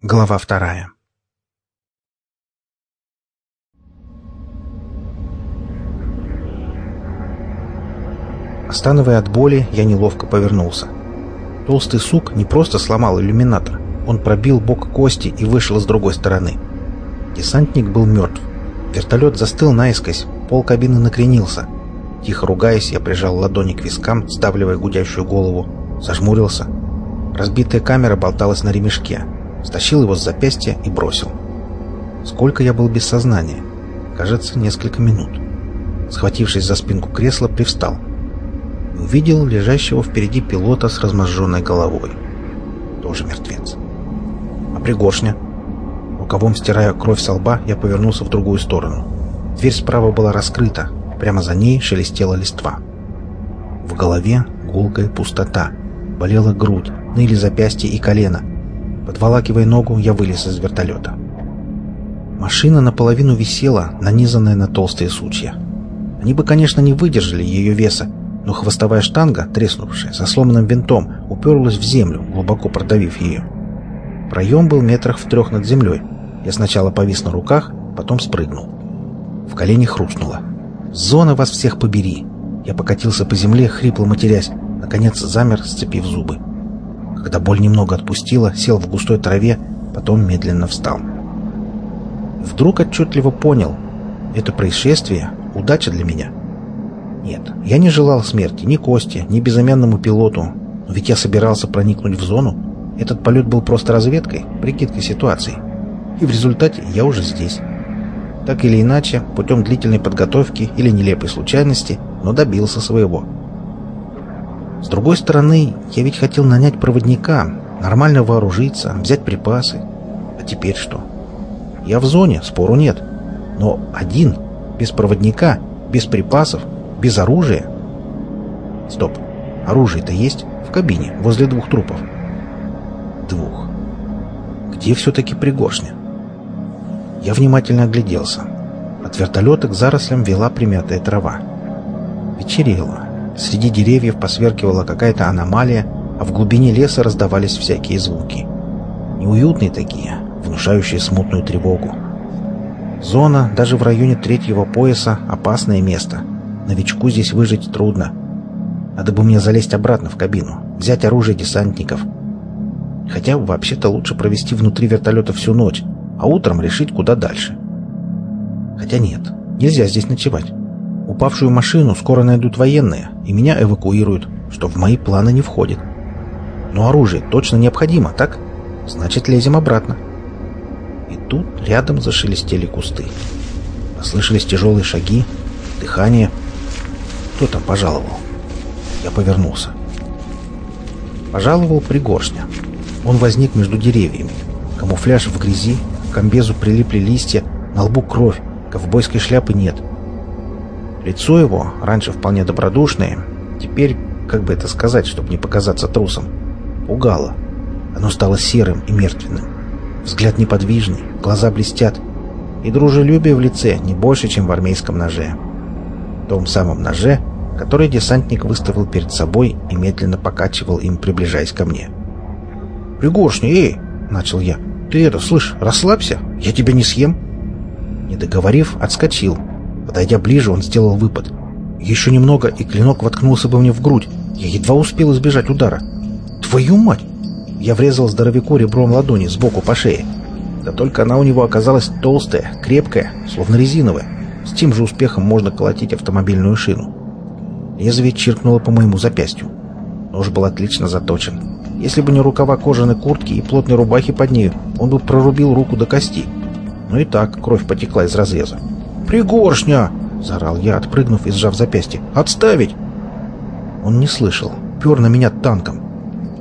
Глава вторая. Остановая от боли, я неловко повернулся. Толстый сук не просто сломал иллюминатор, он пробил бок кости и вышел с другой стороны. Десантник был мертв. Вертолет застыл наискось, пол кабины накренился. Тихо ругаясь, я прижал ладони к вискам, сдавливая гудящую голову, зажмурился. Разбитая камера болталась на ремешке стащил его с запястья и бросил. Сколько я был без сознания? Кажется, несколько минут. Схватившись за спинку кресла, привстал. Увидел лежащего впереди пилота с разможженной головой. Тоже мертвец. А пригоршня? Рукавом стирая кровь со лба, я повернулся в другую сторону. Дверь справа была раскрыта. Прямо за ней шелестела листва. В голове гулкая пустота. Болела грудь, ныли запястья и колено. Подволакивая ногу, я вылез из вертолета. Машина наполовину висела, нанизанная на толстые сучья. Они бы, конечно, не выдержали ее веса, но хвостовая штанга, треснувшая, со сломанным винтом, уперлась в землю, глубоко продавив ее. Проем был метрах в трех над землей. Я сначала повис на руках, потом спрыгнул. В колени хрустнуло. «Зона вас всех побери!» Я покатился по земле, хрипло матерясь, наконец замер, сцепив зубы. Когда боль немного отпустила, сел в густой траве, потом медленно встал. Вдруг отчетливо понял, это происшествие — удача для меня. Нет, я не желал смерти ни Косте, ни безымянному пилоту, но ведь я собирался проникнуть в зону. Этот полет был просто разведкой, прикидкой ситуации. И в результате я уже здесь. Так или иначе, путем длительной подготовки или нелепой случайности, но добился своего. С другой стороны, я ведь хотел нанять проводника, нормально вооружиться, взять припасы. А теперь что? Я в зоне, спору нет. Но один, без проводника, без припасов, без оружия. Стоп. Оружие-то есть в кабине, возле двух трупов. Двух. Где все-таки пригоршня? Я внимательно огляделся. От вертолета к зарослям вела примятая трава. Вечерело. Среди деревьев посверкивала какая-то аномалия, а в глубине леса раздавались всякие звуки. Неуютные такие, внушающие смутную тревогу. Зона, даже в районе третьего пояса, опасное место. Новичку здесь выжить трудно. Надо бы мне залезть обратно в кабину, взять оружие десантников. Хотя вообще-то лучше провести внутри вертолета всю ночь, а утром решить, куда дальше. Хотя нет, нельзя здесь ночевать. Упавшую машину скоро найдут военные, и меня эвакуируют, что в мои планы не входит. Но оружие точно необходимо, так? Значит, лезем обратно. И тут рядом зашелестели кусты. Послышались тяжелые шаги, дыхание. Кто там пожаловал? Я повернулся. Пожаловал пригоршня. Он возник между деревьями. Камуфляж в грязи, к комбезу прилипли листья, на лбу кровь, ковбойской шляпы нет — Лицо его, раньше вполне добродушное, теперь, как бы это сказать, чтобы не показаться трусом, пугало. Оно стало серым и мертвенным. Взгляд неподвижный, глаза блестят, и дружелюбие в лице не больше, чем в армейском ноже. Том самом ноже, который десантник выставил перед собой и медленно покачивал им, приближаясь ко мне. «Пригоршня, эй!» — начал я. «Ты это, слышь, расслабься, я тебя не съем!» Не договорив, отскочил, Подойдя ближе, он сделал выпад. Еще немного, и клинок воткнулся бы мне в грудь. Я едва успел избежать удара. «Твою мать!» Я врезал здоровяку ребром ладони сбоку по шее. Да только она у него оказалась толстая, крепкая, словно резиновая. С тем же успехом можно колотить автомобильную шину. Лезвие чиркнуло по моему запястью. Нож был отлично заточен. Если бы не рукава кожаной куртки и плотной рубахи под нею, он бы прорубил руку до кости. Но и так кровь потекла из разреза. «Пригоршня!» — заорал я, отпрыгнув и сжав запястье. «Отставить!» Он не слышал. Пер на меня танком.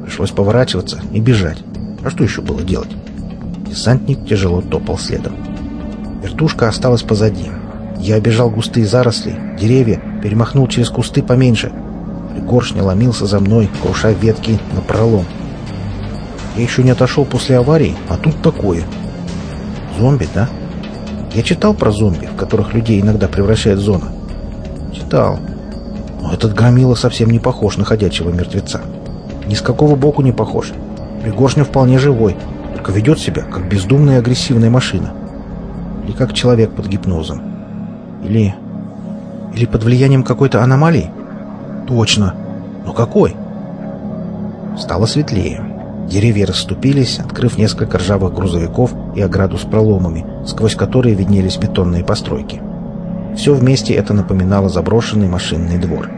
Пришлось поворачиваться и бежать. А что еще было делать? Десантник тяжело топал следом. Вертушка осталась позади. Я обежал густые заросли, деревья, перемахнул через кусты поменьше. Пригоршня ломился за мной, круша ветки на пролом. Я еще не отошел после аварии, а тут такое. Зомби, да? Я читал про зомби, в которых людей иногда превращает зона. Читал. Но этот громила совсем не похож на ходячего мертвеца. Ни с какого боку не похож. Пригоршня вполне живой. только ведет себя, как бездумная агрессивная машина. Или как человек под гипнозом. Или... Или под влиянием какой-то аномалии? Точно. Но какой? Стало светлее. Деревья расступились, открыв несколько ржавых грузовиков и ограду с проломами, сквозь которые виднелись бетонные постройки. Все вместе это напоминало заброшенный машинный двор.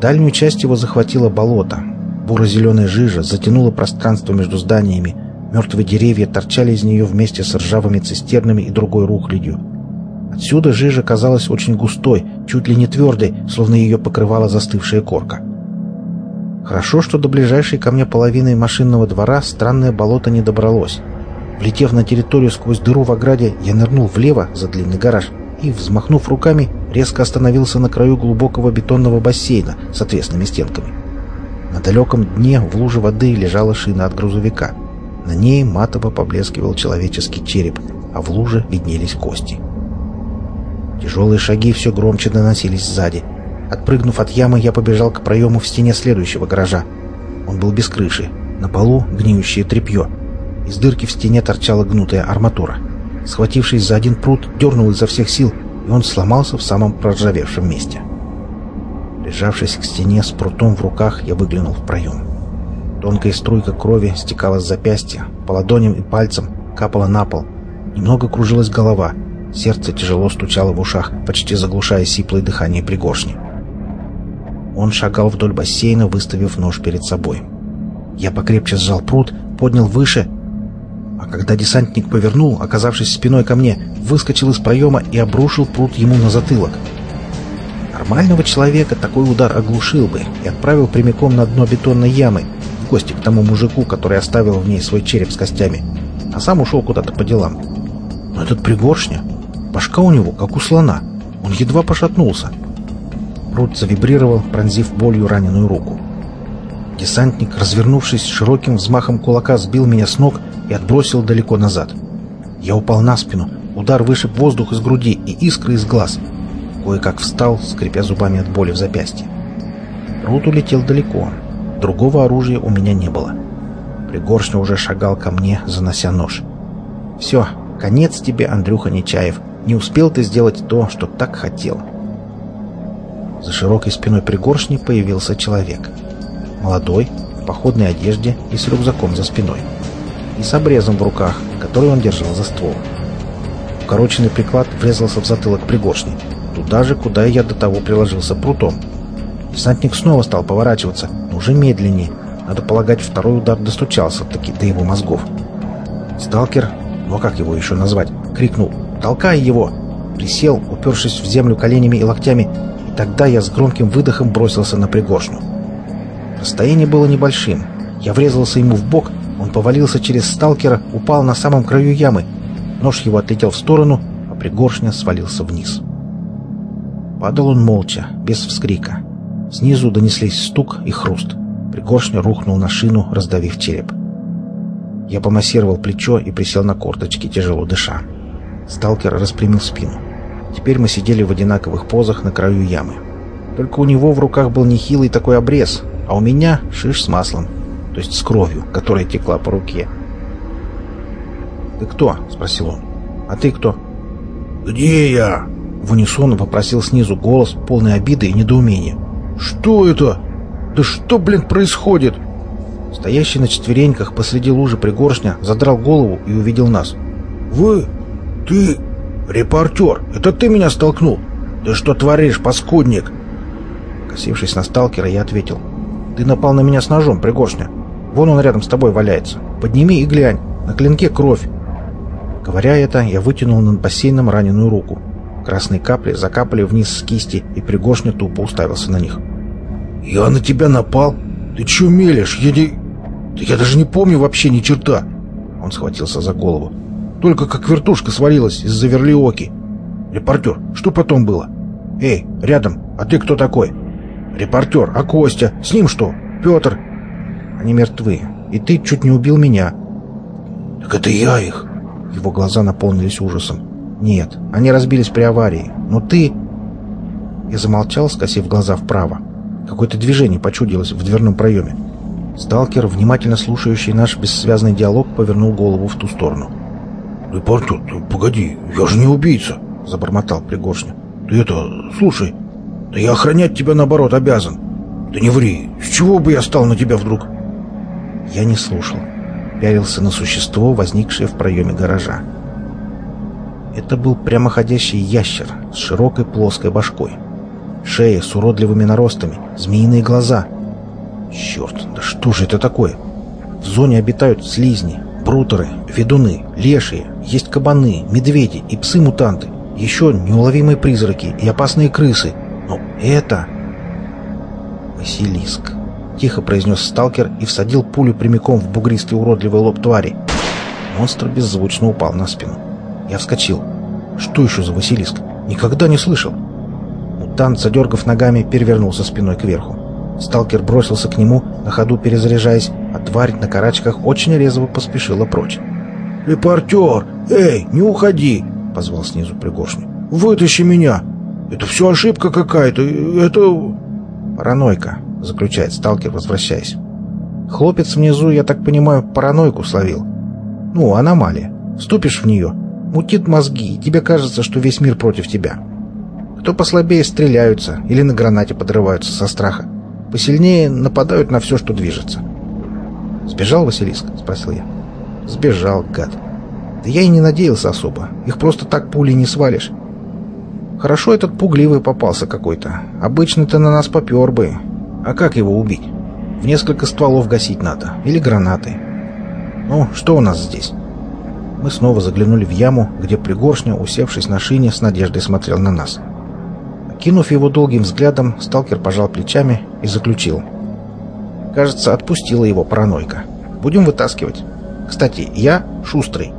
Дальнюю часть его захватило болото. Буро-зеленая жижа затянула пространство между зданиями. Мертвые деревья торчали из нее вместе с ржавыми цистернами и другой рухлядью. Отсюда жижа казалась очень густой, чуть ли не твердой, словно ее покрывала застывшая корка. Хорошо, что до ближайшей ко мне половины машинного двора странное болото не добралось. Влетев на территорию сквозь дыру в ограде, я нырнул влево за длинный гараж и, взмахнув руками, резко остановился на краю глубокого бетонного бассейна с отвесными стенками. На далеком дне в луже воды лежала шина от грузовика. На ней матово поблескивал человеческий череп, а в луже виднелись кости. Тяжелые шаги все громче доносились сзади. Отпрыгнув от ямы, я побежал к проему в стене следующего гаража. Он был без крыши. На полу гниющее тряпье. Из дырки в стене торчала гнутая арматура. Схватившись за один пруд, дернул изо всех сил, и он сломался в самом проржавевшем месте. Прижавшись к стене с прутом в руках, я выглянул в проем. Тонкая струйка крови стекала с запястья, по ладоням и пальцам, капала на пол. Немного кружилась голова, сердце тяжело стучало в ушах, почти заглушая сиплое дыхание пригоршни. Он шагал вдоль бассейна, выставив нож перед собой. Я покрепче сжал пруд, поднял выше а когда десантник повернул, оказавшись спиной ко мне, выскочил из проема и обрушил пруд ему на затылок. Нормального человека такой удар оглушил бы и отправил прямиком на дно бетонной ямы, в гости к тому мужику, который оставил в ней свой череп с костями, а сам ушел куда-то по делам. Но этот пригоршня, башка у него, как у слона, он едва пошатнулся. Пруд завибрировал, пронзив болью раненую руку. Десантник, развернувшись широким взмахом кулака, сбил меня с ног и отбросил далеко назад. Я упал на спину, удар вышиб воздух из груди и искры из глаз. Кое-как встал, скрипя зубами от боли в запястье. Рут улетел далеко. Другого оружия у меня не было. Пригоршня уже шагал ко мне, занося нож. «Все, конец тебе, Андрюха Нечаев. Не успел ты сделать то, что так хотел». За широкой спиной пригоршни появился человек. Молодой, в походной одежде и с рюкзаком за спиной и с обрезом в руках, который он держал за ствол. Укороченный приклад врезался в затылок пригоршни, туда же, куда я до того приложился прутом. Десантник снова стал поворачиваться, но уже медленнее. Надо полагать, второй удар достучался таки до его мозгов. Сталкер, ну а как его еще назвать, крикнул «Толкай его!» Присел, упершись в землю коленями и локтями, и тогда я с громким выдохом бросился на пригоршню. Расстояние было небольшим. Я врезался ему в бок он повалился через сталкера, упал на самом краю ямы. Нож его отлетел в сторону, а пригоршня свалился вниз. Падал он молча, без вскрика. Снизу донеслись стук и хруст. Пригоршня рухнул на шину, раздавив череп. Я помассировал плечо и присел на корточки, тяжело дыша. Сталкер распрямил спину. Теперь мы сидели в одинаковых позах на краю ямы. Только у него в руках был нехилый такой обрез, а у меня шиш с маслом то есть с кровью, которая текла по руке. «Ты кто?» — спросил он. «А ты кто?» «Где я?» — в унисон попросил снизу голос, полный обиды и недоумения. «Что это? Да что, блин, происходит?» Стоящий на четвереньках посреди лужи пригоршня задрал голову и увидел нас. «Вы? Ты? Репортер? Это ты меня столкнул? Ты что творишь, паскудник?» Косившись на сталкера, я ответил. «Ты напал на меня с ножом, пригоршня. Вон он рядом с тобой валяется. Подними и глянь. На клинке кровь. Говоря это, я вытянул над бассейном раненую руку. Красные капли закапали вниз с кисти, и Пригоршня тупо уставился на них. «Я на тебя напал? Ты че мелешь? Я не... Я даже не помню вообще ни черта!» Он схватился за голову. «Только как вертушка свалилась из-за верлиоки. Репортер, что потом было? Эй, рядом, а ты кто такой? Репортер, а Костя? С ним что? Петр? Они мертвы. И ты чуть не убил меня». «Так это я их!» Его глаза наполнились ужасом. «Нет, они разбились при аварии. Но ты...» Я замолчал, скосив глаза вправо. Какое-то движение почудилось в дверном проеме. Сталкер, внимательно слушающий наш бессвязный диалог, повернул голову в ту сторону. «Репортер, ты погоди, я же не убийца!» — забормотал Пригоршня. «Ты это, слушай, да я охранять тебя, наоборот, обязан. Да не ври, с чего бы я стал на тебя вдруг?» Я не слушал. Пялился на существо, возникшее в проеме гаража. Это был прямоходящий ящер с широкой плоской башкой. Шея с уродливыми наростами, змеиные глаза. Черт, да что же это такое? В зоне обитают слизни, брутеры, ведуны, лешие, есть кабаны, медведи и псы-мутанты, еще неуловимые призраки и опасные крысы. Но это... Василиск. Тихо произнес сталкер и всадил пулю прямиком в бугристый уродливый лоб твари. Монстр беззвучно упал на спину. Я вскочил. Что еще за Василиск? Никогда не слышал. Мутант, задергав ногами, перевернулся спиной кверху. Сталкер бросился к нему, на ходу перезаряжаясь, а тварь на карачках очень резво поспешила прочь. «Репортер! Эй, не уходи!» — позвал снизу Пригоршню. «Вытащи меня! Это все ошибка какая-то! Это...» «Паранойка», — заключает сталкер, возвращаясь. «Хлопец внизу, я так понимаю, паранойку словил. Ну, аномалия. Вступишь в нее, мутит мозги, и тебе кажется, что весь мир против тебя. Кто послабее стреляются или на гранате подрываются со страха. Посильнее нападают на все, что движется. «Сбежал Василиск?» — спросил я. «Сбежал, гад. Да я и не надеялся особо. Их просто так пулей не свалишь. Хорошо этот пугливый попался какой-то. Обычно-то на нас попер бы. А как его убить? В несколько стволов гасить надо. Или гранаты. Ну, что у нас здесь?» Мы снова заглянули в яму, где пригоршня, усевшись на шине, с надеждой смотрел на нас. Кинув его долгим взглядом, сталкер пожал плечами и заключил. Кажется, отпустила его паранойка. Будем вытаскивать. Кстати, я шустрый.